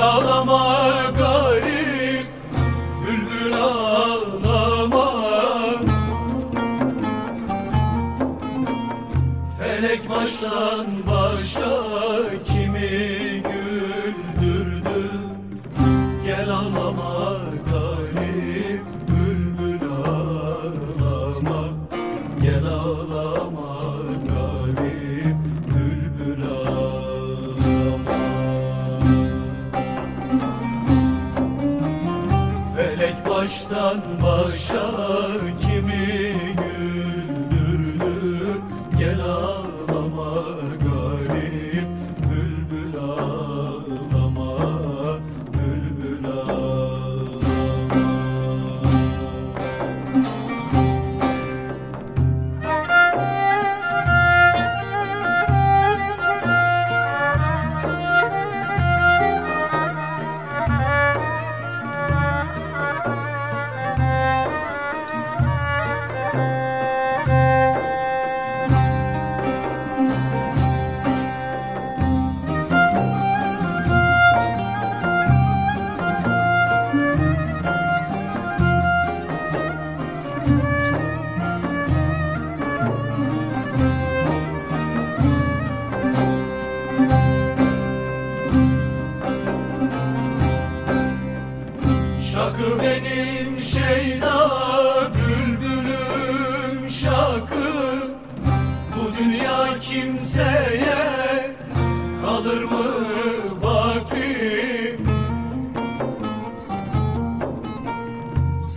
ağlama garip Bülbül ağlama. Felek baştan başa kimi baştan başa kimi güldürdü gel ağlama gör. Şeyda bülbülüm şakı. Bu dünya kimseye kalır mı bakip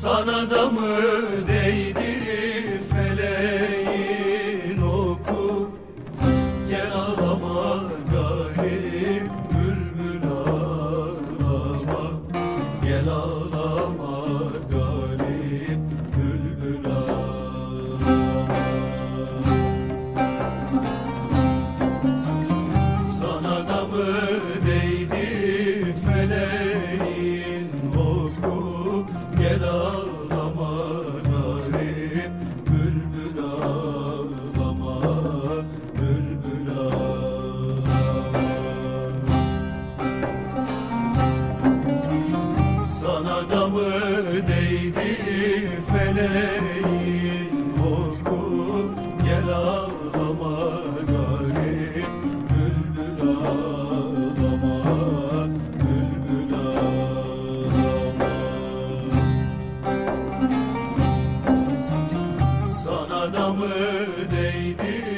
Sana da mı değdi Number adamı değdi.